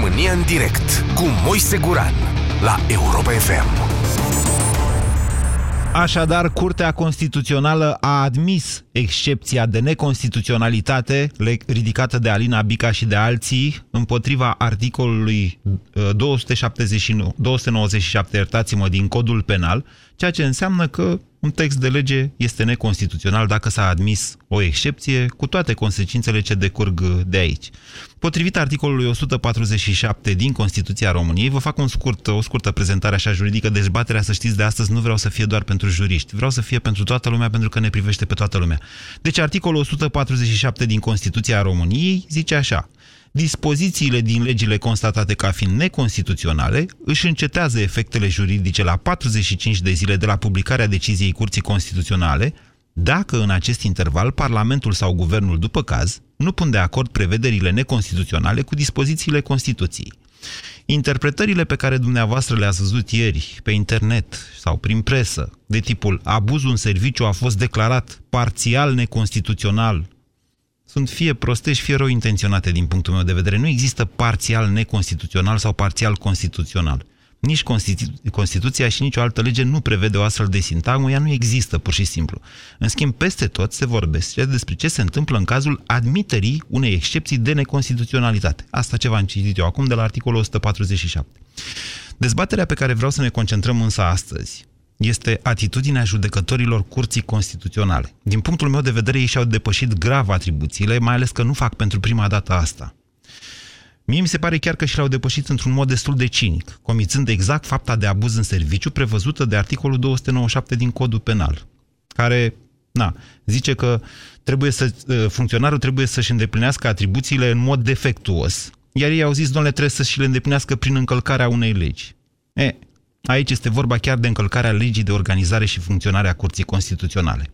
România în direct cu Moise Guran la Europa FM. Așadar, Curtea Constituțională a admis excepția de neconstituționalitate ridicată de Alina Bica și de alții împotriva articolului 279, uh, 297, iertați-mă, din codul penal, ceea ce înseamnă că un text de lege este neconstituțional dacă s-a admis o excepție, cu toate consecințele ce decurg de aici. Potrivit articolului 147 din Constituția României, vă fac un scurt, o scurtă prezentare așa juridică, dezbaterea, să știți, de astăzi nu vreau să fie doar pentru juriști, vreau să fie pentru toată lumea, pentru că ne privește pe toată lumea. Deci articolul 147 din Constituția României zice așa, dispozițiile din legile constatate ca fiind neconstituționale își încetează efectele juridice la 45 de zile de la publicarea deciziei Curții Constituționale, dacă în acest interval Parlamentul sau Guvernul, după caz, nu pun de acord prevederile neconstituționale cu dispozițiile Constituției. Interpretările pe care dumneavoastră le-ați văzut ieri pe internet sau prin presă, de tipul abuzul în serviciu a fost declarat parțial neconstituțional sunt fie prostești, fie rău intenționate din punctul meu de vedere. Nu există parțial neconstituțional sau parțial constituțional. Nici Constitu- Constituția și nicio altă lege nu prevede o astfel de sintagmă, ea nu există pur și simplu. În schimb, peste tot se vorbește despre ce se întâmplă în cazul admiterii unei excepții de neconstituționalitate. Asta ce v-am citit eu acum de la articolul 147. Dezbaterea pe care vreau să ne concentrăm însă astăzi este atitudinea judecătorilor curții constituționale. Din punctul meu de vedere, ei și-au depășit grav atribuțiile, mai ales că nu fac pentru prima dată asta. Mie mi se pare chiar că și le-au depășit într-un mod destul de cinic, comițând exact fapta de abuz în serviciu prevăzută de articolul 297 din Codul Penal, care na, zice că trebuie să, ă, funcționarul trebuie să-și îndeplinească atribuțiile în mod defectuos, iar ei au zis, domnule, trebuie să și le îndeplinească prin încălcarea unei legi. E, Aici este vorba chiar de încălcarea legii de organizare și funcționare a Curții Constituționale.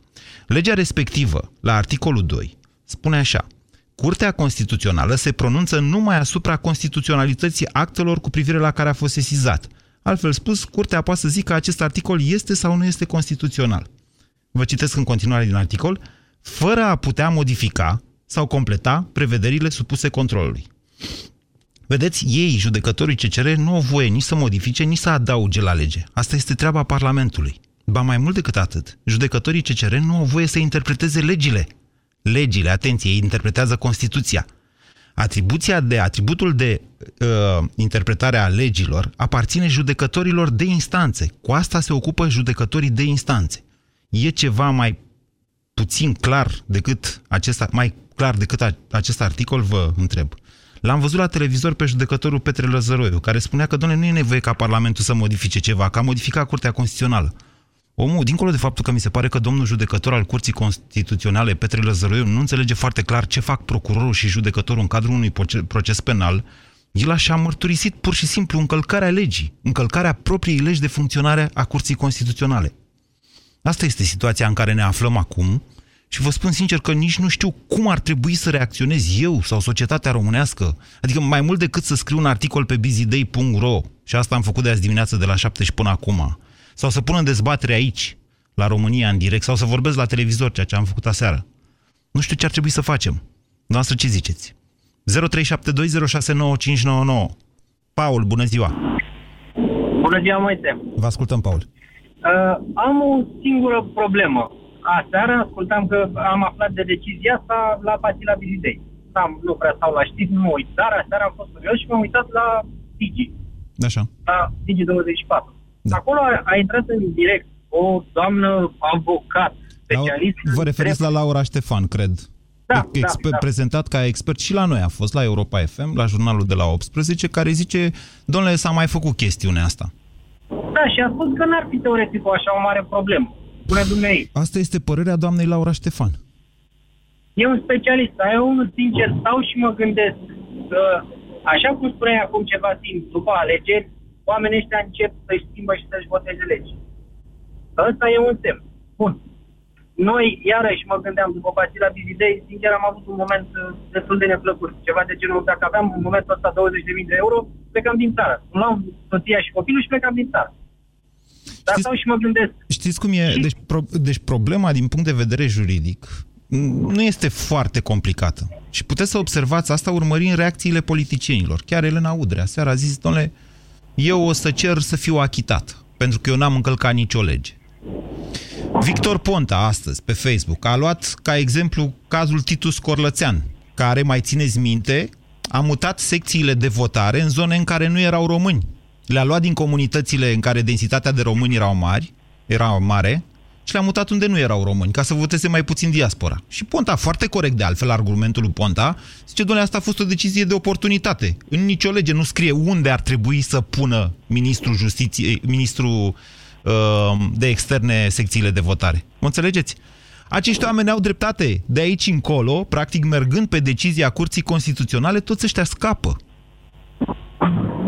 Legea respectivă, la articolul 2, spune așa. Curtea Constituțională se pronunță numai asupra constituționalității actelor cu privire la care a fost sesizat. Altfel spus, Curtea poate să zică că acest articol este sau nu este constituțional. Vă citesc în continuare din articol, fără a putea modifica sau completa prevederile supuse controlului. Vedeți, ei, judecătorii CCR, nu au voie nici să modifice, nici să adauge la lege. Asta este treaba Parlamentului. Ba mai mult decât atât, judecătorii CCR nu au voie să interpreteze legile. Legile, atenție, ei interpretează Constituția. Atribuția de, atributul de uh, interpretare a legilor aparține judecătorilor de instanțe. Cu asta se ocupă judecătorii de instanțe. E ceva mai puțin clar decât acesta, mai clar decât a, acest articol, vă întreb. L-am văzut la televizor pe judecătorul Petre Lăzăroiu, care spunea că, doamne, nu e nevoie ca Parlamentul să modifice ceva, că a modificat Curtea Constituțională. Omul, dincolo de faptul că mi se pare că domnul judecător al Curții Constituționale, Petre Lăzăroiu, nu înțelege foarte clar ce fac procurorul și judecătorul în cadrul unui proces penal, el așa a mărturisit pur și simplu încălcarea legii, încălcarea propriei legi de funcționare a Curții Constituționale. Asta este situația în care ne aflăm acum și vă spun sincer că nici nu știu cum ar trebui să reacționez eu sau societatea românească. Adică mai mult decât să scriu un articol pe busyday.ro, și asta am făcut de azi dimineață de la 7 și până acum, sau să pun în dezbatere aici, la România în direct, sau să vorbesc la televizor, ceea ce am făcut aseară. Nu știu ce ar trebui să facem. Noastră ce ziceți? 0372069599 Paul, bună ziua! Bună ziua, Moise! Vă ascultăm, Paul. Uh, am o singură problemă aseară ascultam că am aflat de decizia asta la Pasila Bizidei. Am, nu prea stau la știri, nu uit, dar aseară am fost curios și m-am uitat la Digi. Așa. La Digi24. Da. Acolo a, a intrat în direct o doamnă avocat, specialist. La, vă referiți la Laura Ștefan, cred. Da, exper- da, da. prezentat ca expert și la noi a fost, la Europa FM, la jurnalul de la 18, care zice, domnule, s-a mai făcut chestiunea asta. Da, și a spus că n-ar fi teoretic o așa o mare problemă. Spune dumnei. Asta este părerea doamnei Laura Ștefan. E un specialist, dar eu unul sincer stau și mă gândesc că, așa cum spuneai acum ceva timp, după alegeri, oamenii ăștia încep să-și schimbă și să-și voteze legi. Ăsta e un semn. Bun. Noi, iarăși, mă gândeam, după Basila Bizidei, sincer, am avut un moment uh, destul de neplăcut. Ceva de genul, dacă aveam în momentul ăsta 20.000 de euro, plecam din țară. Luam soția și copilul și plecam din țară. Dar știți, stau și mă gândesc. Știți cum e? Și... Deci, pro, deci problema din punct de vedere juridic nu este foarte complicată. Și puteți să observați asta urmărind reacțiile politicienilor. Chiar Elena Udrea seara a zis, domnule, eu o să cer să fiu achitat, pentru că eu n-am încălcat nicio lege. Victor Ponta, astăzi, pe Facebook, a luat ca exemplu cazul Titus Corlățean, care, mai țineți minte, a mutat secțiile de votare în zone în care nu erau români. Le-a luat din comunitățile în care densitatea de români erau mari, era mare, și le-a mutat unde nu erau români, ca să voteze mai puțin diaspora. Și Ponta, foarte corect de altfel, argumentul lui Ponta, zice, doamne, asta a fost o decizie de oportunitate. În nicio lege nu scrie unde ar trebui să pună ministrul justiției, ministrul uh, de externe secțiile de votare. Mă înțelegeți? Acești oameni au dreptate. De aici încolo, practic mergând pe decizia Curții Constituționale, toți ăștia scapă.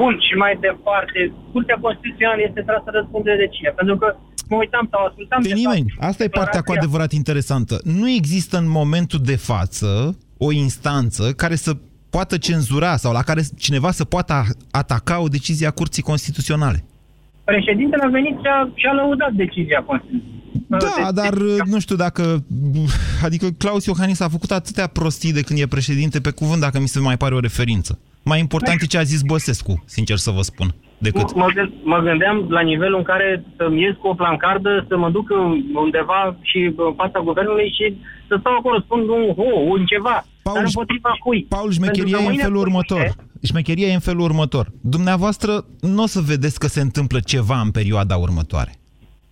Bun, și mai departe, Curtea Constituțională este trasă răspundere de cine? Pentru că mă uitam sau ascultam... De nimeni. Asta e partea cu adevărat interesantă. Nu există în momentul de față o instanță care să poată cenzura sau la care cineva să poată ataca o decizie a Curții Constituționale. Președintele a venit și a, și a lăudat decizia Constituției. Da, deci, dar nu știu dacă... Adică Claus Iohannis a făcut atâtea prostii de când e președinte pe cuvânt, dacă mi se mai pare o referință. Mai important e ce a zis Băsescu, sincer să vă spun decât... Mă, mă gândeam la nivelul în care să-mi ies cu o plancardă, să mă duc undeva și în fața guvernului și să stau acolo, spun un ho, un ceva. Paul, dar împotriva cui? Paul, șmecheria e în felul următor. Șmecheria e în felul următor. Dumneavoastră nu o să vedeți că se întâmplă ceva în perioada următoare.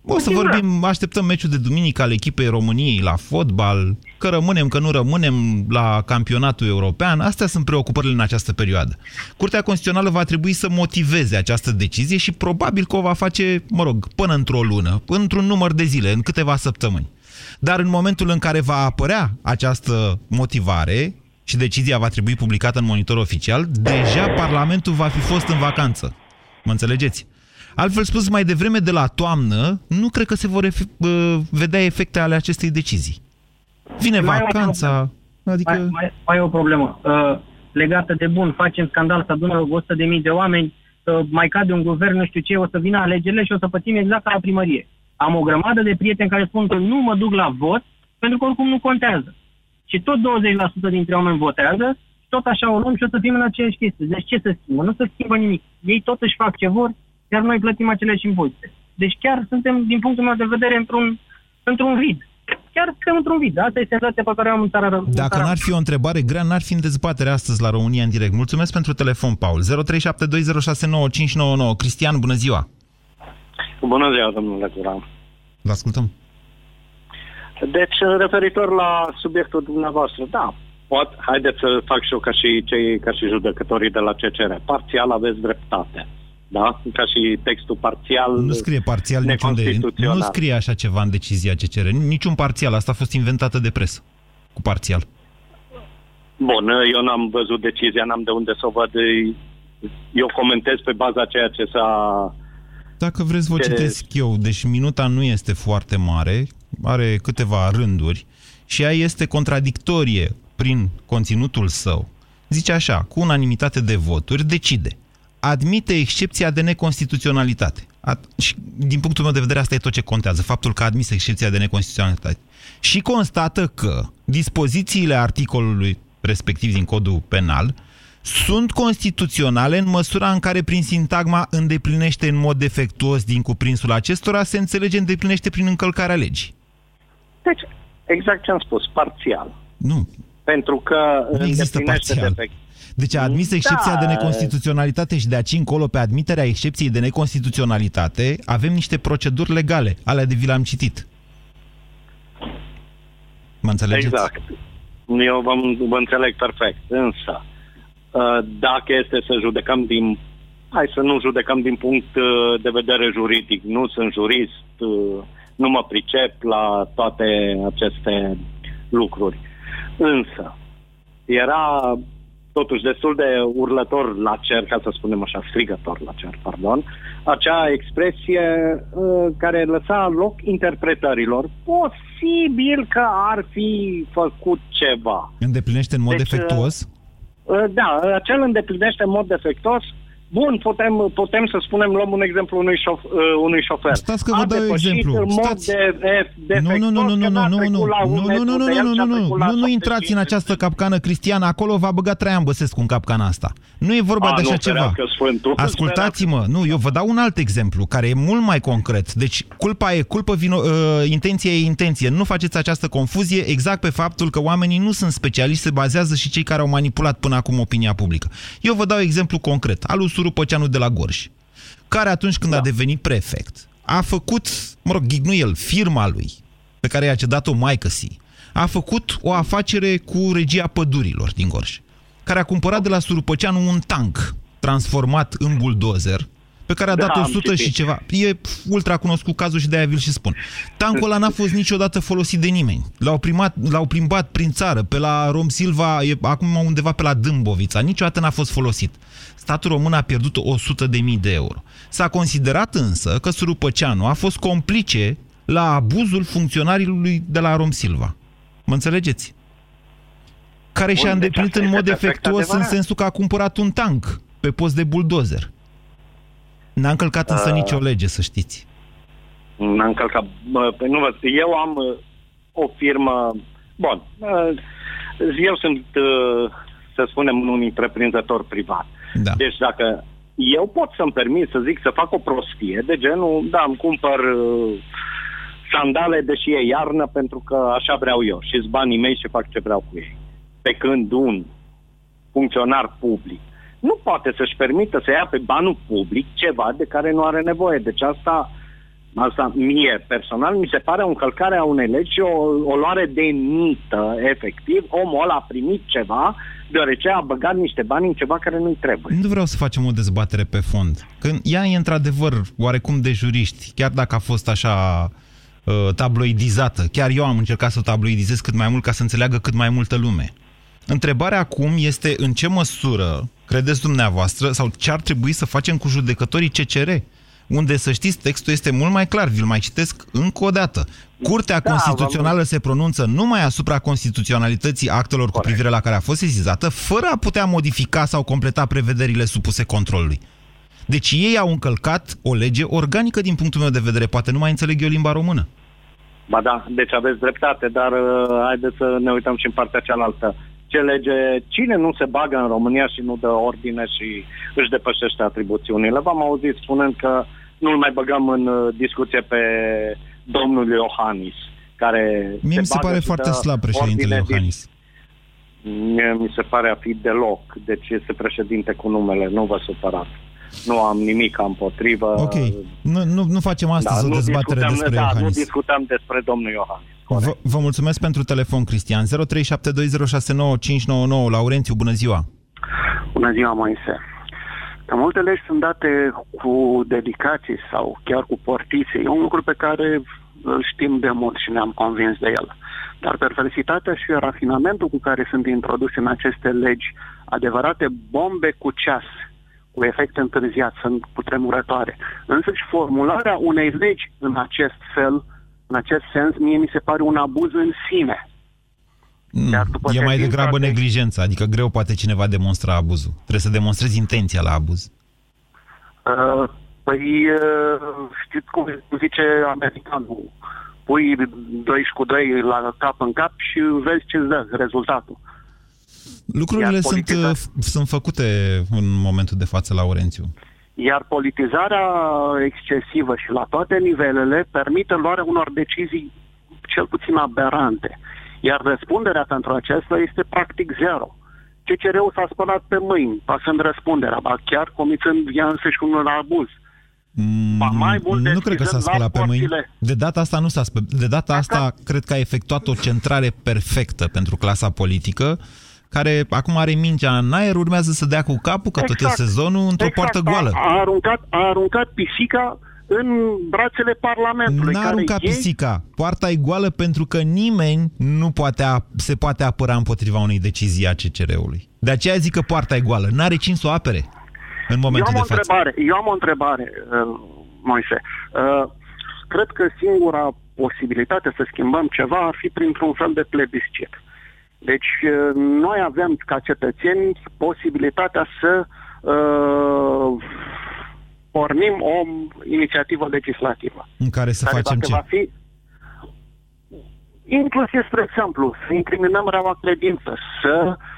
O să vorbim, așteptăm meciul de duminică al echipei României la fotbal, că rămânem, că nu rămânem la campionatul european. Astea sunt preocupările în această perioadă. Curtea Constituțională va trebui să motiveze această decizie și probabil că o va face, mă rog, până într-o lună, într-un număr de zile, în câteva săptămâni. Dar în momentul în care va apărea această motivare și decizia va trebui publicată în monitor oficial, deja Parlamentul va fi fost în vacanță. Mă înțelegeți? Altfel spus, mai devreme de la toamnă, nu cred că se vor efe vedea efecte ale acestei decizii. Vine mai vacanța, adică... Mai, mai, mai e o problemă uh, legată de bun, facem scandal, să adună 100 de mii de oameni, uh, mai cade un guvern, nu știu ce, o să vină alegerile și o să pățim exact ca la primărie. Am o grămadă de prieteni care spun că nu mă duc la vot, pentru că oricum nu contează. Și tot 20% dintre oameni votează, tot așa o luăm și o să fim în aceeași chestie. Deci ce se schimbă? Nu se schimbă nimic. Ei tot își fac ce vor, iar noi plătim aceleași impozite. Deci chiar suntem, din punctul meu de vedere, într-un, într-un vid. Chiar suntem într-un vid. Asta e senzația pe care am în țara Dacă n-ar fi o întrebare grea, n-ar fi în dezbatere astăzi la România în direct. Mulțumesc pentru telefon, Paul. 0372069599. Cristian, bună ziua! Bună ziua, domnule Curan. Vă ascultăm. Deci, referitor la subiectul dumneavoastră, da, pot, haideți să fac și eu ca și cei, ca și judecătorii de la CCR. Parțial aveți dreptate da? Ca și textul parțial Nu scrie parțial niciunde. Nu scrie așa ceva în decizia ce cere. Niciun parțial. Asta a fost inventată de presă. Cu parțial. Bun, eu n-am văzut decizia, n-am de unde să o văd. Eu comentez pe baza ceea ce s-a... Dacă vreți, vă citesc eu. Deci minuta nu este foarte mare, are câteva rânduri și ea este contradictorie prin conținutul său. Zice așa, cu unanimitate de voturi, decide admite excepția de neconstituționalitate. At și din punctul meu de vedere asta e tot ce contează, faptul că a admis excepția de neconstituționalitate. Și constată că dispozițiile articolului respectiv din codul penal sunt constituționale în măsura în care prin sintagma îndeplinește în mod defectuos din cuprinsul acestora se înțelege îndeplinește prin încălcarea legii. Deci, exact ce am spus, parțial. Nu. Pentru că nu există parțial. Defect. Deci a admis excepția da. de neconstituționalitate și de aici încolo, pe admiterea excepției de neconstituționalitate, avem niște proceduri legale. Alea de vi le-am citit. Mă înțelegeți? Exact. Eu vă, vă înțeleg perfect. Însă, uh, dacă este să judecăm din... Hai să nu judecăm din punct uh, de vedere juridic. Nu sunt jurist, uh, nu mă pricep la toate aceste lucruri. Însă, era totuși destul de urlător la cer, ca să spunem așa, strigător la cer, pardon, acea expresie uh, care lăsa loc interpretărilor. Posibil că ar fi făcut ceva. Îndeplinește în mod deci, defectuos? Uh, uh, da, acel îndeplinește în mod defectuos Bun, putem, putem să spunem, luăm un exemplu unui, șof, uh, unui șofer. Stați că vă dau exemplu. În mod de, de, nu, nu, nu, nu, nu, nu, nu, nu, nu, nu, nu, nu, nu, nu, nu, nu intrați în această capcană, Cristian, acolo va băga Traian Băsescu în capcana asta. Nu e vorba de așa ceva. Ascultați-mă, nu, eu vă dau un alt exemplu, care e mult mai concret. Deci, culpa e culpă, vino, uh, intenția e intenție. Nu faceți această confuzie exact pe faptul că oamenii nu sunt specialiști, se bazează și cei care au manipulat până acum opinia publică. Eu vă dau exemplu concret, al lui Suru Păceanu de la Gorj, care atunci când da. a devenit prefect, a făcut, mă rog, el, firma lui, pe care i-a cedat-o maică si, a făcut o afacere cu regia pădurilor din Gorj, care a cumpărat de la Surupăceanu un tank transformat în buldozer, pe care a da, dat 100 și ceva. E ultra cunoscut cazul și de-aia vi și spun. Tancul ăla n-a fost niciodată folosit de nimeni. L-au, primat, l-au plimbat prin țară, pe la Rom Silva, e acum undeva pe la Dâmbovița. Niciodată n-a fost folosit. Statul român a pierdut 100 de mii de euro. S-a considerat însă că Surupăceanu a fost complice la abuzul funcționarilor de la Rom Silva. Mă înțelegeți? Care și-a deci îndeplinit în mod efectuos în sensul că a cumpărat un tank pe post de buldozer. N-a încălcat însă uh, nicio lege, să știți. N-a încălcat. Păi nu vă Eu am uh, o firmă... Bun. Uh, eu sunt, uh, să spunem, un întreprinzător privat. Da. Deci dacă eu pot să-mi permit să zic să fac o prostie de genul, da, îmi cumpăr uh, sandale deși e iarnă pentru că așa vreau eu și banii mei și fac ce vreau cu ei. Pe când un funcționar public nu poate să-și permită să ia pe banul public ceva de care nu are nevoie. Deci asta, asta mie personal mi se pare o încălcare a unei legi, o, o luare de mită, efectiv. Omul ăla a primit ceva deoarece a băgat niște bani în ceva care nu-i trebuie. Nu vreau să facem o dezbatere pe fond. Când ea e într-adevăr oarecum de juriști, chiar dacă a fost așa uh, tabloidizată. Chiar eu am încercat să o tabloidizez cât mai mult ca să înțeleagă cât mai multă lume. Întrebarea acum este în ce măsură credeți dumneavoastră sau ce ar trebui să facem cu judecătorii CCR? Unde, să știți, textul este mult mai clar, vi-l mai citesc încă o dată. Curtea da, Constituțională se pronunță numai asupra constituționalității actelor Corect. cu privire la care a fost sesizată, fără a putea modifica sau completa prevederile supuse controlului. Deci ei au încălcat o lege organică din punctul meu de vedere, poate nu mai înțeleg eu limba română. Ba da, deci aveți dreptate, dar uh, haideți să ne uităm și în partea cealaltă ce lege, cine nu se bagă în România și nu dă ordine și își depășește atribuțiunile. V-am auzit spunând că nu-l mai băgăm în uh, discuție pe domnul Iohannis, care Mie mi se pare foarte slab președintele Iohannis. Mie mi se pare a fi deloc, deci este președinte cu numele, nu vă supărați. Nu am nimic împotrivă. Ok, nu, nu, nu facem astăzi da, o dezbatere despre da, Iohannis. nu discutăm despre domnul Iohannis. Vă, vă mulțumesc pentru telefon, Cristian. 0372069599. Laurențiu, bună ziua! Bună ziua, Moise! Că multe legi sunt date cu dedicații sau chiar cu portițe. E un lucru pe care îl știm de mult și ne-am convins de el. Dar perversitatea și rafinamentul cu care sunt introduse în aceste legi, adevărate bombe cu ceas, cu efect întârziat, sunt putremurătoare. Însă și formularea unei legi în acest fel în acest sens, mie mi se pare un abuz în sine. Mm, e mai degrabă de... neglijența, adică greu poate cineva demonstra abuzul. Trebuie să demonstrezi intenția la abuz. Uh, păi, uh, știți cum zice americanul, pui 2 cu 2 la cap în cap și vezi ce îți dă rezultatul. Lucrurile sunt, uh, sunt făcute în momentul de față la Orențiu. Iar politizarea excesivă și la toate nivelele permite luarea unor decizii cel puțin aberante. Iar răspunderea pentru acesta este practic zero. CCR-ul s-a spălat pe mâini, pasând răspunderea, ba chiar comițând ea însăși un abuz. Mm, ba mai mult nu cred că s-a spălat pe mâini. De data asta nu s-a spălat. De data Dacă... asta cred că a efectuat o centrare perfectă pentru clasa politică care acum are mingea în aer, urmează să dea cu capul, că exact. tot e exact. sezonul, într-o exact. poartă goală. A, a, aruncat, a aruncat pisica în brațele Parlamentului. N-a aruncat ei... pisica. Poarta e goală pentru că nimeni nu poate a, se poate apăra împotriva unei decizii a CCR-ului. De aceea zic că poarta e goală. N-are cine să o apere în momentul eu am de o întrebare, față. Eu am o întrebare, uh, Moise. Uh, cred că singura posibilitate să schimbăm ceva ar fi printr-un fel de plebiscit. Deci noi avem ca cetățeni posibilitatea să uh, pornim o inițiativă legislativă. În care să care facem dacă ce? va fi inclusiv, spre exemplu, să incriminăm reaua credință, să Uh,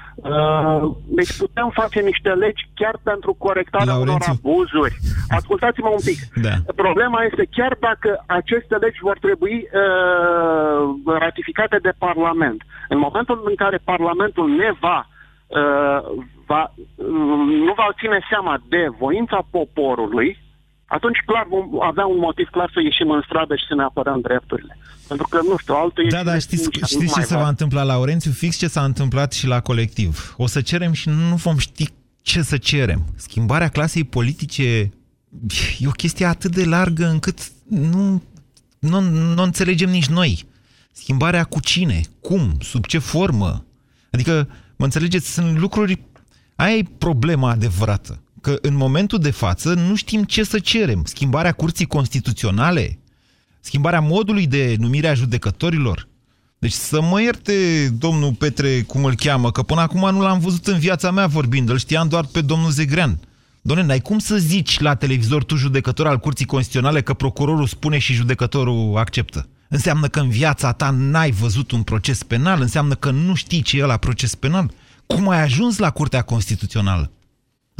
deci putem face niște legi chiar pentru corectarea Laurențiu. unor abuzuri. Ascultați-mă un pic. Da. Problema este chiar dacă aceste legi vor trebui uh, ratificate de Parlament. În momentul în care Parlamentul ne va, uh, va uh, nu va ține seama de voința poporului, atunci clar vom avea un motiv clar să ieșim în stradă și să ne apărăm drepturile. Pentru că, nu știu, altul Da, dar știți, știți ce se va întâmpla, Laurențiu? Fix ce s-a întâmplat și la colectiv. O să cerem și nu vom ști ce să cerem. Schimbarea clasei politice e o chestie atât de largă încât nu, nu, nu înțelegem nici noi. Schimbarea cu cine? Cum? Sub ce formă? Adică, mă înțelegeți, sunt lucruri... Aia e problema adevărată. Că în momentul de față nu știm ce să cerem. Schimbarea curții constituționale? Schimbarea modului de numire a judecătorilor? Deci să mă ierte domnul Petre, cum îl cheamă, că până acum nu l-am văzut în viața mea vorbind, îl știam doar pe domnul Zegrean. Doamne, n-ai cum să zici la televizor tu judecător al Curții Constituționale că procurorul spune și judecătorul acceptă. Înseamnă că în viața ta n-ai văzut un proces penal, înseamnă că nu știi ce e la proces penal. Cum ai ajuns la Curtea Constituțională?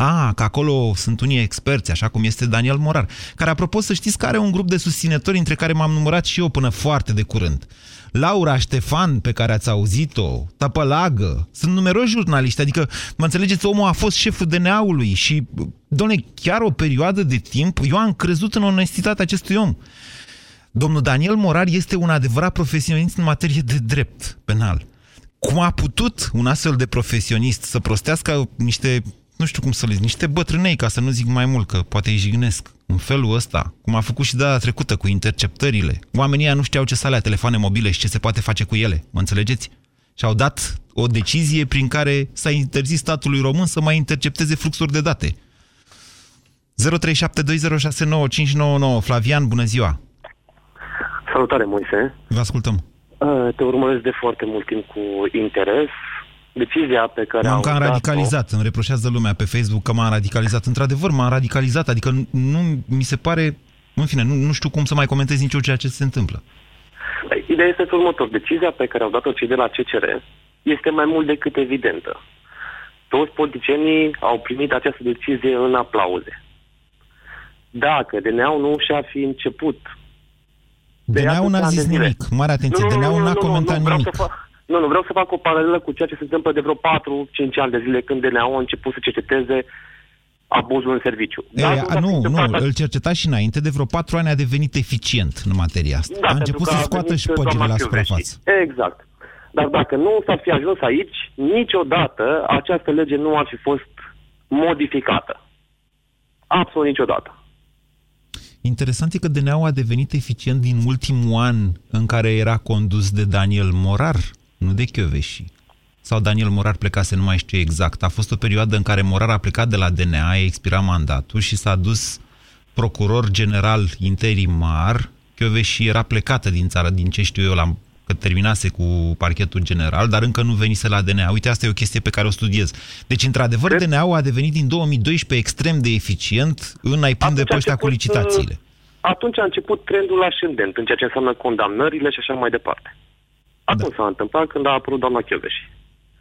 A, că acolo sunt unii experți, așa cum este Daniel Morar, care, apropo, să știți că are un grup de susținători, între care m-am numărat și eu până foarte de curând. Laura Ștefan, pe care ați auzit-o, Tăpălagă, sunt numeroși jurnaliști, adică, mă înțelegeți, omul a fost șeful DNA-ului și, doamne, chiar o perioadă de timp, eu am crezut în onestitatea acestui om. Domnul Daniel Morar este un adevărat profesionist în materie de drept penal. Cum a putut un astfel de profesionist să prostească niște nu știu cum să le zic, niște bătrânei, ca să nu zic mai mult, că poate îi jignesc în felul ăsta, cum a făcut și data trecută cu interceptările. Oamenii ăia nu știau ce să alea telefoane mobile și ce se poate face cu ele, mă înțelegeți? Și au dat o decizie prin care s-a interzis statului român să mai intercepteze fluxuri de date. 0372069599 Flavian, bună ziua! Salutare, Moise! Vă ascultăm! Te urmăresc de foarte mult timp cu interes decizia pe care M-am am cam radicalizat, îmi reproșează lumea pe Facebook că m-am radicalizat. Într-adevăr, m-am radicalizat, adică nu mi se pare, în fine, nu, nu știu cum să mai comentez nicio ceea ce se întâmplă. Ideea este următor. Decizia pe care au dat-o cei de la CCR este mai mult decât evidentă. Toți politicienii au primit această decizie în aplauze. Dacă DNA-ul nu și-ar fi început... DNA-ul n-a zis nimic. Mare atenție, DNA-ul n-a comentat nimic. Nu, nu, vreau să fac o paralelă cu ceea ce se întâmplă de vreo 4-5 ani de zile când DNA-ul a început să cerceteze abuzul în serviciu. Ei, a, nu, nu, îl cerceta și înainte, de vreo 4 ani a devenit eficient în materia asta. Da, a început să scoată și șpăgile la suprafață. Exact. Dar dacă nu s-ar fi ajuns aici, niciodată această lege nu ar fi fost modificată. Absolut niciodată. Interesant e că DNA-ul a devenit eficient din ultimul an în care era condus de Daniel Morar nu de Chioveși. Sau Daniel Morar plecase, nu mai știu exact. A fost o perioadă în care Morar a plecat de la DNA, a expirat mandatul și s-a dus procuror general interimar. Chioveși era plecată din țară, din ce știu eu, la, că terminase cu parchetul general, dar încă nu venise la DNA. Uite, asta e o chestie pe care o studiez. Deci, într-adevăr, DNA-ul a devenit din 2012 extrem de eficient în a-i prinde pe ăștia cu licitațiile. Atunci a început trendul ascendent în ceea ce înseamnă condamnările și așa mai departe. Atunci da. s-a întâmplat când a apărut doamna Chioveși.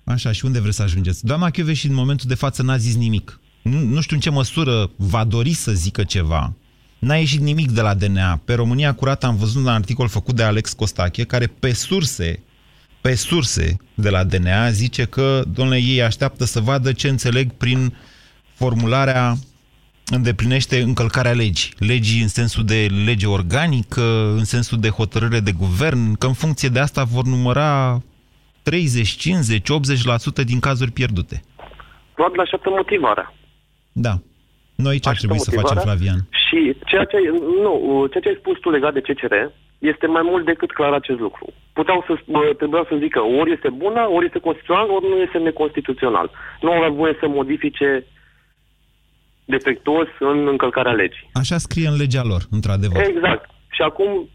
Așa, și unde vreți să ajungeți? Doamna Chioveși în momentul de față n-a zis nimic. Nu, nu știu în ce măsură va dori să zică ceva. N-a ieșit nimic de la DNA. Pe România Curată am văzut un articol făcut de Alex Costache, care pe surse, pe surse de la DNA zice că, domnule, ei așteaptă să vadă ce înțeleg prin formularea îndeplinește încălcarea legii. Legii în sensul de lege organică, în sensul de hotărâre de guvern, că în funcție de asta vor număra 30, 50, 80% din cazuri pierdute. Probabil așteaptă motivarea. Da. Noi aici ar trebui să facem, Flavian. Și ceea ce, nu, ceea ce ai spus tu legat de CCR este mai mult decât clar acest lucru. Puteau să, trebuia să zică ori este bună, ori este constituțional, ori nu este neconstituțional. Nu au voie să modifice defectuos în încălcarea legii. Așa scrie în legea lor, într-adevăr. Exact. Și acum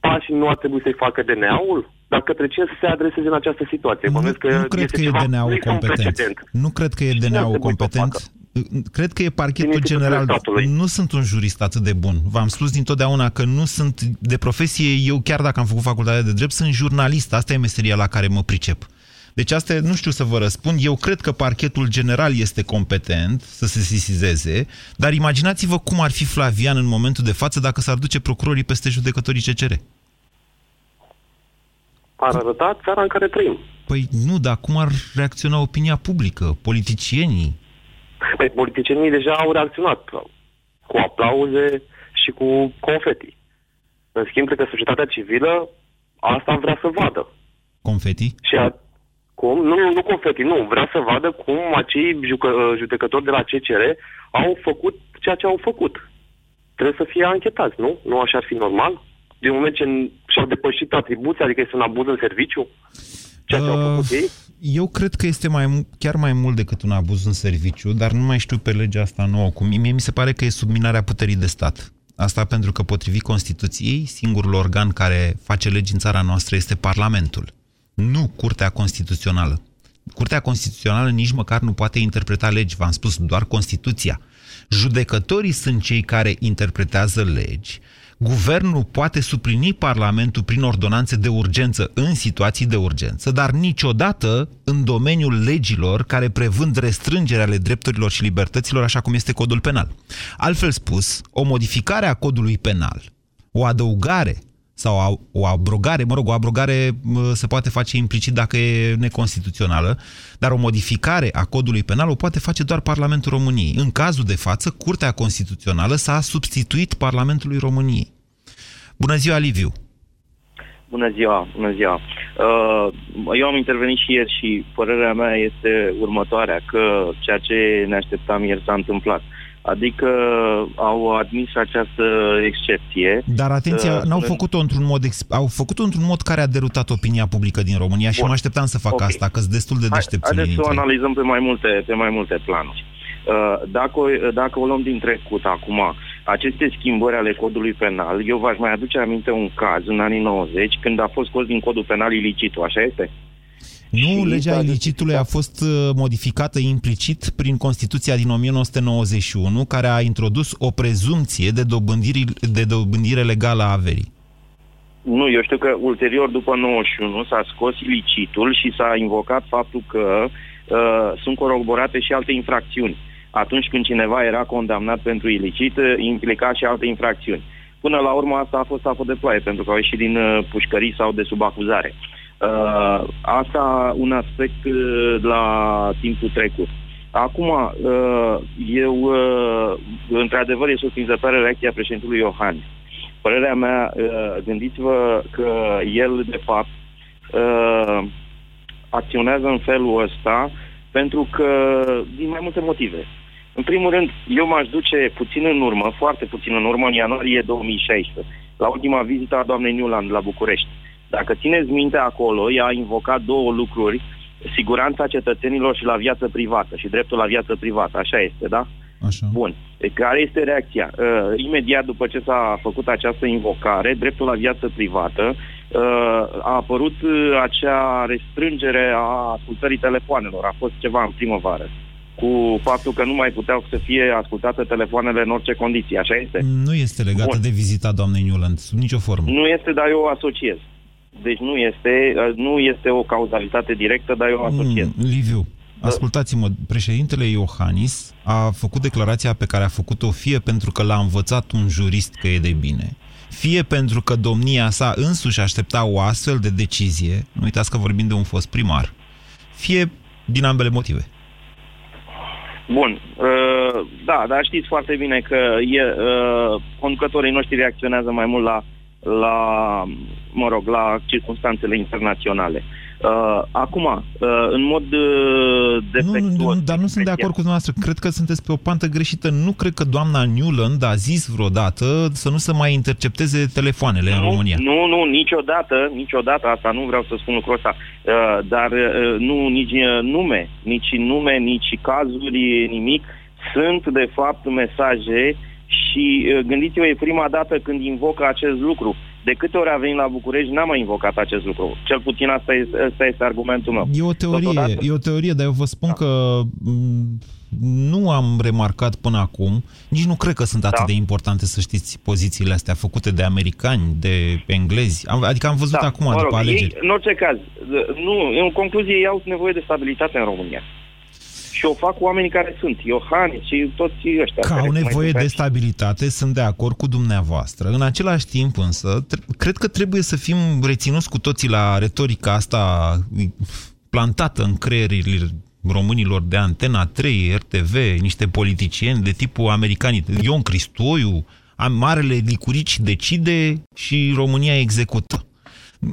pașii nu ar trebui să-i facă DNA-ul? Dar către cine să se adreseze în această situație? Nu, că nu cred că e DNA-ul competent. Nu cred că e DNA-ul competent. cred că e parchetul general. Nu sunt un jurist atât de bun. V-am spus dintotdeauna că nu sunt de profesie, eu chiar dacă am făcut facultatea de drept, sunt jurnalist. Asta e meseria la care mă pricep. Deci asta nu știu să vă răspund. Eu cred că parchetul general este competent să se sisizeze, dar imaginați-vă cum ar fi Flavian în momentul de față dacă s-ar duce procurorii peste judecătorii CCR. Ar arăta țara în care trăim. Păi nu, dar cum ar reacționa opinia publică, politicienii? Păi politicienii deja au reacționat cu aplauze și cu confeti. În schimb, cred că societatea civilă asta vrea să vadă. Confeti? Și a, cum? Nu, nu, nu confeti, nu. Vrea să vadă cum acei jucă, judecători de la CCR au făcut ceea ce au făcut. Trebuie să fie anchetați, nu? Nu așa ar fi normal? Din moment ce și-au depășit atribuția, adică este un abuz în serviciu? Ceea ce uh, au făcut ei? Eu cred că este mai, chiar mai mult decât un abuz în serviciu, dar nu mai știu pe legea asta nouă. Cum. Mie mi se pare că e subminarea puterii de stat. Asta pentru că, potrivit Constituției, singurul organ care face legi în țara noastră este Parlamentul nu Curtea Constituțională. Curtea Constituțională nici măcar nu poate interpreta legi, v-am spus, doar Constituția. Judecătorii sunt cei care interpretează legi. Guvernul poate suplini Parlamentul prin ordonanțe de urgență în situații de urgență, dar niciodată în domeniul legilor care prevând restrângerea ale drepturilor și libertăților, așa cum este codul penal. Altfel spus, o modificare a codului penal, o adăugare sau o abrogare, mă rog, o abrogare se poate face implicit dacă e neconstituțională, dar o modificare a codului penal o poate face doar Parlamentul României. În cazul de față, Curtea Constituțională s-a substituit Parlamentului României. Bună ziua, Liviu! Bună ziua, bună ziua. Uh, eu am intervenit și ieri și părerea mea este următoarea, că ceea ce ne așteptam ieri s-a întâmplat. Adică au admis această excepție. Dar atenție, uh, n-au făcut-o într-un mod au făcut-o într-un mod care a derutat opinia publică din România Bun. și mă așteptam să fac okay. asta, că sunt destul de deștepți. Haideți să o analizăm pe mai multe, pe mai multe planuri. Uh, dacă, dacă o luăm din trecut acum, aceste schimbări ale codului penal, eu v-aș mai aduce aminte un caz în anii 90, când a fost scos din codul penal ilicitul, așa este? Nu, legea ilicitului a fost uh, modificată implicit prin Constituția din 1991, care a introdus o prezumție de, de dobândire legală a averii. Nu, eu știu că ulterior, după 91, s-a scos ilicitul și s-a invocat faptul că uh, sunt coroborate și alte infracțiuni. Atunci când cineva era condamnat pentru ilicit, uh, implica și alte infracțiuni. Până la urmă asta a fost apă de ploaie, pentru că au ieșit din uh, pușcării sau de sub acuzare. Uh, Uh, asta un aspect uh, la timpul trecut. Acum, uh, eu, uh, într-adevăr, e surprinzătoare reacția președintelui Iohannis. Părerea mea, uh, gândiți-vă că el, de fapt, uh, acționează în felul ăsta pentru că, din mai multe motive. În primul rând, eu m-aș duce puțin în urmă, foarte puțin în urmă, în ianuarie 2016, la ultima vizită a doamnei Newland la București. Dacă țineți minte acolo, ea a invocat două lucruri, siguranța cetățenilor și la viață privată și dreptul la viață privată. Așa este, da? Așa. Bun. E, care este reacția? Uh, imediat după ce s-a făcut această invocare, dreptul la viață privată, uh, a apărut uh, acea restrângere a ascultării telefoanelor. A fost ceva în primăvară cu faptul că nu mai puteau să fie ascultate telefoanele în orice condiții. Așa este? Nu este legată Bun. de vizita doamnei Newland, sub nicio formă. Nu este, dar eu o asociez. Deci nu este, nu este o cauzalitate directă, dar eu asociez. Mm, Liviu, ascultați-mă, președintele Iohannis a făcut declarația pe care a făcut-o fie pentru că l-a învățat un jurist că e de bine, fie pentru că domnia sa însuși aștepta o astfel de decizie, nu uitați că vorbim de un fost primar, fie din ambele motive. Bun, uh, da, dar știți foarte bine că e, uh, conducătorii noștri reacționează mai mult la la, mă rog, la circunstanțele internaționale. Uh, acum, uh, în mod uh, defectuos... Nu, nu, dar nu sunt de acord cu dumneavoastră. Cred că sunteți pe o pantă greșită. Nu cred că doamna Newland a zis vreodată să nu se mai intercepteze telefoanele nu, în România. Nu, nu, niciodată, niciodată asta, nu vreau să spun lucrul ăsta, uh, dar uh, nu, nici uh, nume, nici nume, nici cazuri, nimic. Sunt, de fapt, mesaje uh, și gândiți-vă, e prima dată când invocă acest lucru. De câte ori a venit la București, n-am mai invocat acest lucru. Cel puțin asta este, asta este argumentul meu. E o teorie, Totodată... e o teorie, dar eu vă spun da. că nu am remarcat până acum, nici nu cred că sunt atât da. de importante, să știți, pozițiile astea făcute de americani, de englezi. Adică am văzut da, acum, mă rog, după alegeri. Ei, în orice caz, nu, în concluzie, ei au nevoie de stabilitate în România și o fac oamenii care sunt, Iohannis și toți ăștia. Că au nevoie de stabilitate, sunt de acord cu dumneavoastră. În același timp însă, cred că trebuie să fim reținuți cu toții la retorica asta plantată în creierile românilor de Antena 3, RTV, niște politicieni de tipul americanii. Ion Cristoiu, Marele Licurici decide și România execută.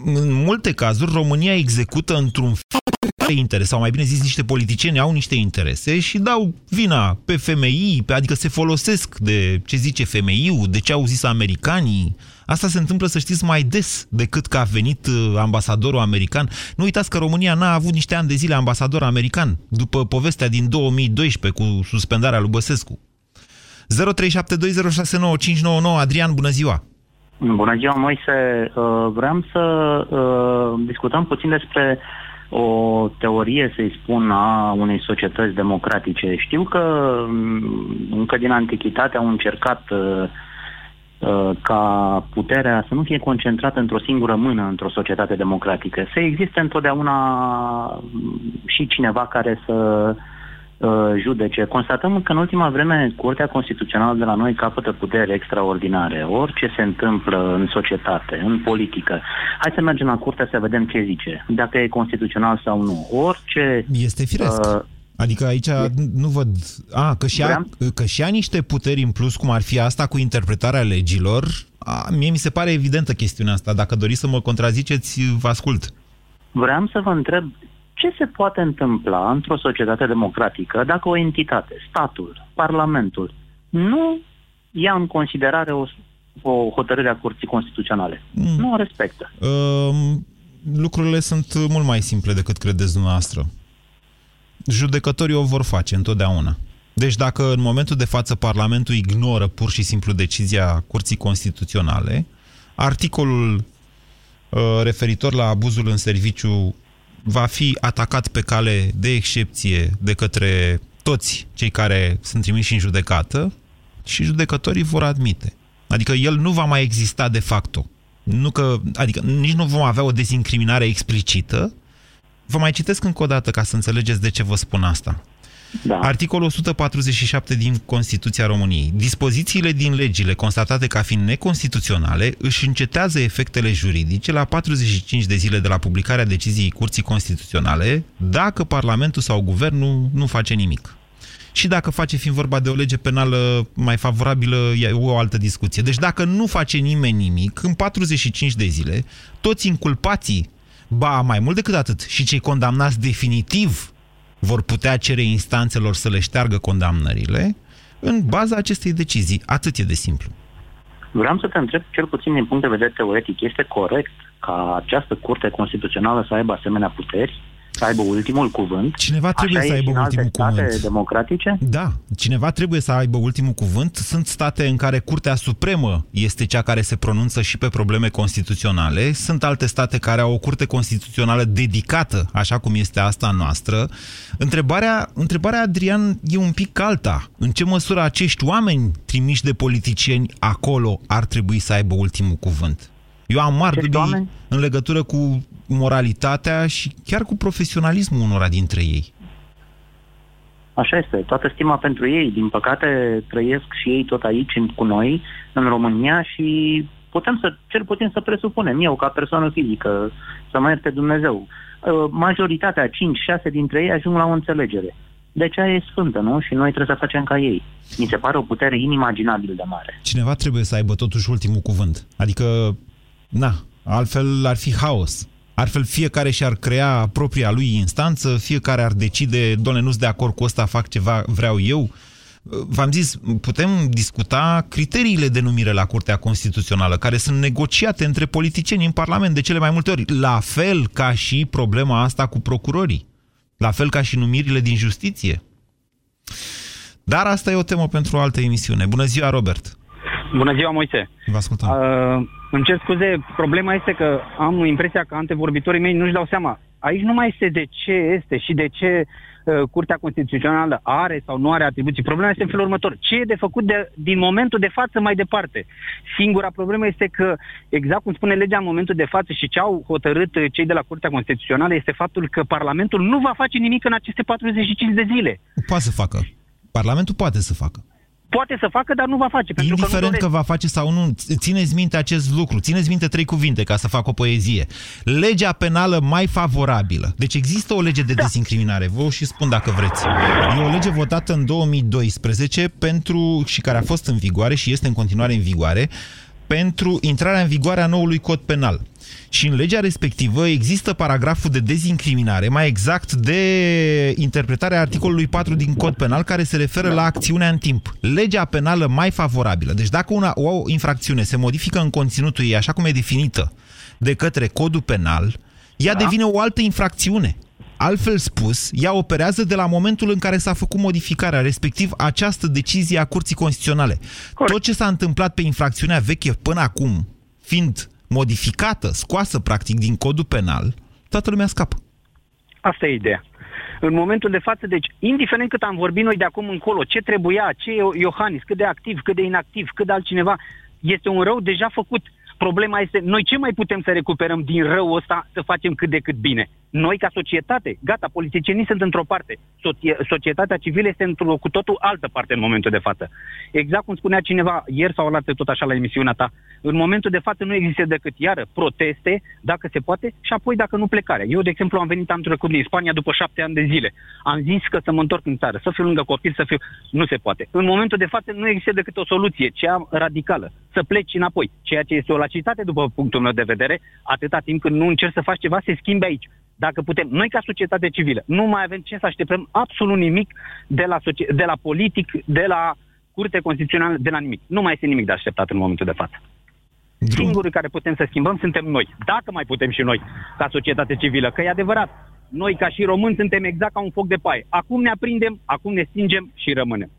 În multe cazuri, România execută într-un are interese, sau mai bine zis, niște politicieni au niște interese și dau vina pe FMI, adică se folosesc de ce zice FMI-ul, de ce au zis americanii. Asta se întâmplă, să știți, mai des decât că a venit uh, ambasadorul american. Nu uitați că România n-a avut niște ani de zile ambasador american, după povestea din 2012 cu suspendarea lui Băsescu. 0372069599 Adrian, bună ziua! Bună ziua, Moise! Uh, vreau să uh, discutăm puțin despre o teorie, să-i spun, a unei societăți democratice. Știu că mm, încă din antichitate au încercat uh, uh, ca puterea să nu fie concentrată într-o singură mână într-o societate democratică. Să existe întotdeauna mm, și cineva care să uh, Uh, judece. Constatăm că în ultima vreme Curtea Constituțională de la noi capătă putere extraordinare. Orice se întâmplă în societate, în politică. Hai să mergem la Curtea să vedem ce zice. Dacă e constituțional sau nu. Orice... Este firesc. Uh, Adică aici e... nu văd... A, că și, a, că și a niște puteri în plus, cum ar fi asta cu interpretarea legilor, a, mie mi se pare evidentă chestiunea asta. Dacă doriți să mă contraziceți, vă ascult. Vreau să vă întreb ce se poate întâmpla într-o societate democratică dacă o entitate, statul, parlamentul, nu ia în considerare o, o hotărâre a Curții Constituționale? Mm. Nu o respectă. Uh, lucrurile sunt mult mai simple decât credeți dumneavoastră. Judecătorii o vor face întotdeauna. Deci dacă în momentul de față Parlamentul ignoră pur și simplu decizia Curții Constituționale, articolul uh, referitor la abuzul în serviciu va fi atacat pe cale de excepție de către toți cei care sunt trimiși în judecată și judecătorii vor admite. Adică el nu va mai exista de facto. Nu că, adică nici nu vom avea o dezincriminare explicită. Vă mai citesc încă o dată ca să înțelegeți de ce vă spun asta. Da. Articolul 147 din Constituția României. Dispozițiile din legile constatate ca fiind neconstituționale își încetează efectele juridice la 45 de zile de la publicarea deciziei Curții Constituționale dacă Parlamentul sau Guvernul nu face nimic. Și dacă face, fiind vorba de o lege penală mai favorabilă, e o altă discuție. Deci dacă nu face nimeni nimic, în 45 de zile, toți inculpații, ba mai mult decât atât, și cei condamnați definitiv vor putea cere instanțelor să le șteargă condamnările în baza acestei decizii. Atât e de simplu. Vreau să te întreb, cel puțin din punct de vedere teoretic, este corect ca această curte constituțională să aibă asemenea puteri? Să aibă ultimul cuvânt. Cineva trebuie Așa să aibă ultimul cuvânt. democratice? Da, cineva trebuie să aibă ultimul cuvânt. Sunt state în care Curtea Supremă este cea care se pronunță și pe probleme constituționale. Sunt alte state care au o curte constituțională dedicată, așa cum este asta noastră. Întrebarea, întrebarea Adrian, e un pic alta. În ce măsură acești oameni trimiși de politicieni acolo ar trebui să aibă ultimul cuvânt? Eu am mari dubii în legătură cu moralitatea și chiar cu profesionalismul unora dintre ei. Așa este, toată stima pentru ei. Din păcate, trăiesc și ei tot aici cu noi, în România și putem să, cel puțin să presupunem, eu ca persoană fizică, să mă ierte Dumnezeu, uh, majoritatea, 5-6 dintre ei ajung la o înțelegere. Deci aia e sfântă, nu? Și noi trebuie să facem ca ei. Mi se pare o putere inimaginabil de mare. Cineva trebuie să aibă totuși ultimul cuvânt. Adică, na, altfel ar fi haos. Altfel, fiecare și-ar crea propria lui instanță, fiecare ar decide, doamne, nu-s de acord cu ăsta, fac ceva, vreau eu. V-am zis, putem discuta criteriile de numire la Curtea Constituțională, care sunt negociate între politicieni în Parlament de cele mai multe ori, la fel ca și problema asta cu procurorii, la fel ca și numirile din justiție. Dar asta e o temă pentru o altă emisiune. Bună ziua, Robert! Bună ziua, Moise! Vă ascultăm. Uh Îmi cer scuze, problema este că am impresia că antevorbitorii mei nu-și dau seama. Aici nu mai este de ce este și de ce uh, Curtea Constituțională are sau nu are atribuții. Problema este în felul următor. Ce e de făcut de, din momentul de față mai departe? Singura problemă este că, exact cum spune legea în momentul de față și ce au hotărât uh, cei de la Curtea Constituțională, este faptul că Parlamentul nu va face nimic în aceste 45 de zile. Poate să facă. Parlamentul poate să facă poate să facă, dar nu va face. Pentru Indiferent că, că va face sau nu, țineți minte acest lucru, țineți minte trei cuvinte ca să fac o poezie. Legea penală mai favorabilă. Deci există o lege de da. dezincriminare, vă și spun dacă vreți. E o lege votată în 2012 pentru, și care a fost în vigoare și este în continuare în vigoare, pentru intrarea în vigoare a noului cod penal. Și în legea respectivă există paragraful de dezincriminare, mai exact de interpretarea articolului 4 din cod penal, care se referă la acțiunea în timp. Legea penală mai favorabilă. Deci dacă una, o infracțiune se modifică în conținutul ei, așa cum e definită de către codul penal, ea da. devine o altă infracțiune. Altfel spus, ea operează de la momentul în care s-a făcut modificarea, respectiv această decizie a Curții Constituționale. Corect. Tot ce s-a întâmplat pe infracțiunea veche până acum, fiind modificată, scoasă practic din codul penal, toată lumea scapă. Asta e ideea. În momentul de față, deci, indiferent cât am vorbit noi de acum încolo, ce trebuia, ce e Iohannis, cât de activ, cât de inactiv, cât de altcineva, este un rău deja făcut. Problema este, noi ce mai putem să recuperăm din răul ăsta să facem cât de cât bine? Noi, ca societate, gata, politicienii sunt într-o parte. Societatea civilă este într-o cu totul altă parte în momentul de față. Exact cum spunea cineva ieri sau alată tot așa la emisiunea ta, în momentul de față nu există decât, iară, proteste, dacă se poate, și apoi dacă nu plecarea. Eu, de exemplu, am venit, am trecut din Spania după șapte ani de zile. Am zis că să mă întorc în țară, să fiu lângă copil, să fiu... Nu se poate. În momentul de față nu există decât o soluție, cea radicală, să pleci înapoi. Ceea ce este o lacitate, după punctul meu de vedere, atâta timp când nu încerci să faci ceva, se schimbe aici. Dacă putem, noi ca societate civilă, nu mai avem ce să așteptăm absolut nimic de la, de la politic, de la curte constituțională, de la nimic. Nu mai este nimic de așteptat în momentul de față. Singurii care putem să schimbăm suntem noi. Dacă mai putem și noi, ca societate civilă, că e adevărat, noi ca și români suntem exact ca un foc de paie. Acum ne aprindem, acum ne stingem și rămânem.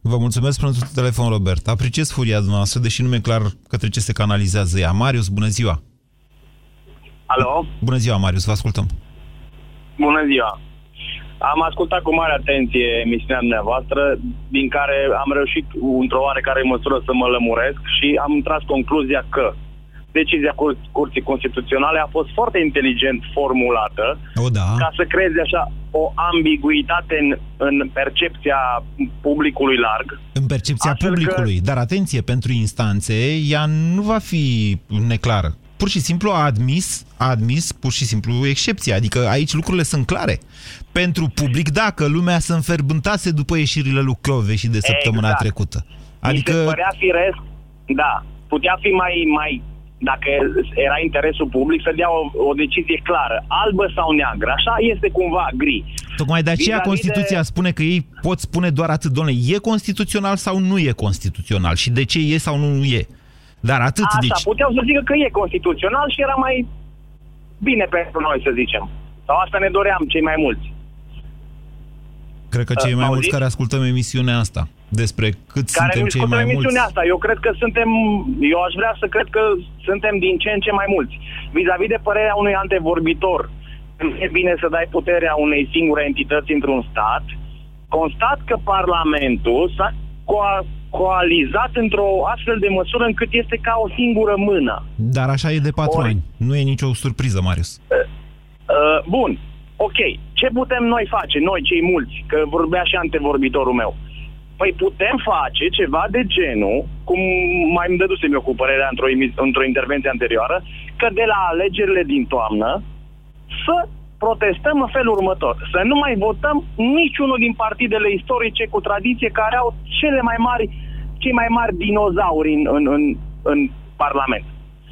Vă mulțumesc pentru telefon, Robert. Apreciez furia dumneavoastră, deși nu mi-e clar către ce se canalizează ea. Marius, bună ziua! Alo? Bună ziua, Marius, vă ascultăm. Bună ziua! Am ascultat cu mare atenție emisiunea dumneavoastră, din care am reușit într-o oarecare măsură să mă lămuresc și am tras concluzia că decizia Cur- Curții Constituționale a fost foarte inteligent formulată o, da. ca să creeze așa o ambiguitate în, în percepția publicului larg. În percepția publicului, că... dar atenție, pentru instanțe ea nu va fi neclară pur și simplu a admis, a admis pur și simplu excepția. Adică aici lucrurile sunt clare. Pentru public, da, că lumea se înferbântase după ieșirile lui Clove și de săptămâna exact. trecută. Adică... Mi se părea firesc, da, putea fi mai, mai dacă era interesul public, să dea o, o decizie clară, albă sau neagră. Așa este cumva gri. Tocmai de aceea Constituția de... spune că ei pot spune doar atât, doamne, e constituțional sau nu e constituțional și de ce e sau nu e. Dar atât, Asta, deci... puteau să zică că e constituțional și era mai bine pentru noi, să zicem. Sau asta ne doream cei mai mulți. Cred că cei uh, mai mulți care ascultăm emisiunea asta despre cât care suntem cei mai mulți. asta. Eu cred că suntem, eu aș vrea să cred că suntem din ce în ce mai mulți. Vis-a-vis de părerea unui antevorbitor, nu e bine să dai puterea unei singure entități într-un stat, constat că Parlamentul s-a co- coalizat într-o astfel de măsură încât este ca o singură mână. Dar așa e de patru Ori, ani. Nu e nicio surpriză, Marius. Uh, uh, bun. Ok. Ce putem noi face, noi cei mulți? Că vorbea și antevorbitorul meu. Păi putem face ceva de genul, cum mai îmi dădusem eu cu părerea într-o, într-o intervenție anterioară, că de la alegerile din toamnă să protestăm în felul următor. Să nu mai votăm niciunul din partidele istorice cu tradiție care au cele mai mari, cei mai mari dinozauri în, în, în, în Parlament.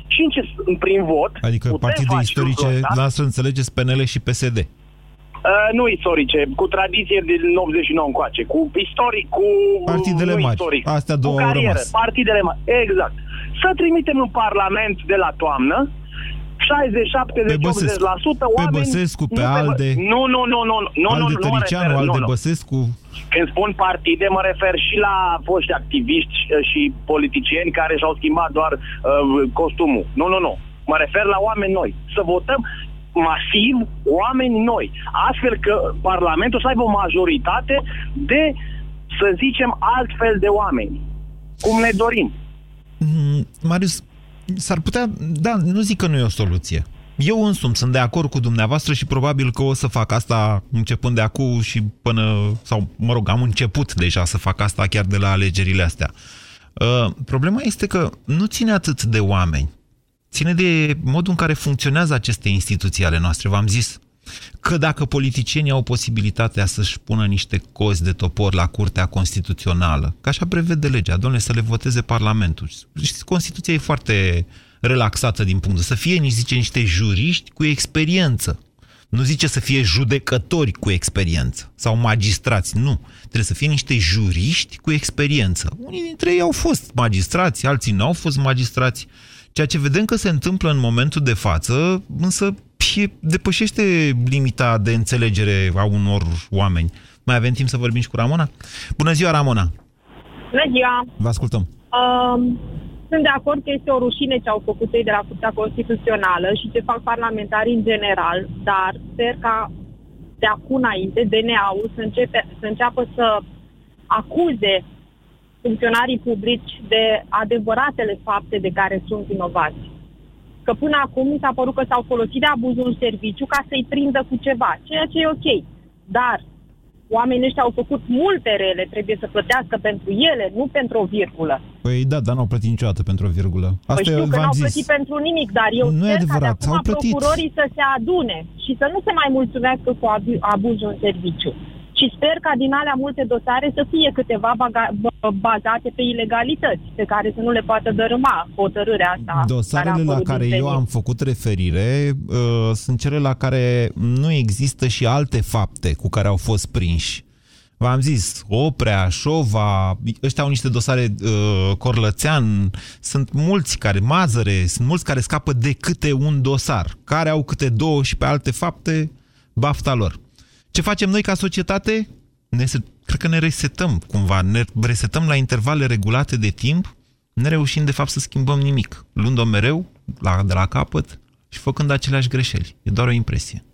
Și în ce, prin vot... Adică partide istorice, lasă înțelegeți PNL și PSD. Uh, nu istorice, cu tradiție din 89 încoace, cu istoric, cu... Partidele mari, istoric, astea două cu carieră, au rămas. partidele mari, exact. Să trimitem în Parlament de la toamnă 60, 70, pe 80% oameni... Pe Băsescu, pe Alde... Nu, nu, nu, nu, nu, Alde nu, Tăricianu, nu, Alde nu, Băsescu... Când spun partide, mă refer și la foști activiști uh, și politicieni care și-au schimbat doar uh, costumul. Nu, nu, nu. Mă refer la oameni noi. Să votăm masiv oameni noi. Astfel că Parlamentul să aibă o majoritate de, să zicem, altfel de oameni. Cum ne dorim. Mm, Marius, s-ar putea... Da, nu zic că nu e o soluție. Eu însumi sunt de acord cu dumneavoastră și probabil că o să fac asta începând de acum și până, sau mă rog, am început deja să fac asta chiar de la alegerile astea. Uh, problema este că nu ține atât de oameni, ține de modul în care funcționează aceste instituții ale noastre. V-am zis că dacă politicienii au posibilitatea să-și pună niște cozi de topor la Curtea Constituțională, că așa prevede legea, domnule, să le voteze Parlamentul. Și Constituția e foarte relaxată din punct să fie, nici zice, niște juriști cu experiență. Nu zice să fie judecători cu experiență sau magistrați, nu. Trebuie să fie niște juriști cu experiență. Unii dintre ei au fost magistrați, alții nu au fost magistrați. Ceea ce vedem că se întâmplă în momentul de față, însă e, depășește limita de înțelegere a unor oameni. Mai avem timp să vorbim și cu Ramona? Bună ziua, Ramona! Bună ziua! Vă ascultăm! Um, sunt de acord că este o rușine ce au făcut ei de la Curtea Constituțională și ce fac parlamentarii în general, dar sper ca de acum înainte DNA-ul să, începe, să înceapă să acuze funcționarii publici de adevăratele fapte de care sunt vinovați. Că până acum mi s-a părut că s-au folosit de abuzul în serviciu ca să-i prindă cu ceva, ceea ce e ok. Dar oamenii ăștia au făcut multe rele, trebuie să plătească pentru ele, nu pentru o virgulă. Păi da, dar n-au plătit niciodată pentru o virgulă. Asta păi știu că n-au zis. plătit pentru nimic, dar eu nu sper adevărat, ca de acum procurorii să se adune și să nu se mai mulțumească cu abuzul în serviciu și sper ca din alea multe dosare să fie câteva bazate pe ilegalități, pe care să nu le poată dărâma hotărârea asta. Dosarele care la care eu am făcut referire uh, sunt cele la care nu există și alte fapte cu care au fost prinși. V-am zis, Oprea, Șova, ăștia au niște dosare, uh, Corlățean, sunt mulți care, Mazăre, sunt mulți care scapă de câte un dosar, care au câte două și pe alte fapte, bafta lor. Ce facem noi ca societate? Ne, cred că ne resetăm cumva, ne resetăm la intervale regulate de timp, ne reușim de fapt să schimbăm nimic, luând-o mereu la, de la capăt și făcând aceleași greșeli. E doar o impresie.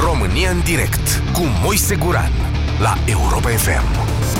România în direct cu Moise Guran la Europa FM.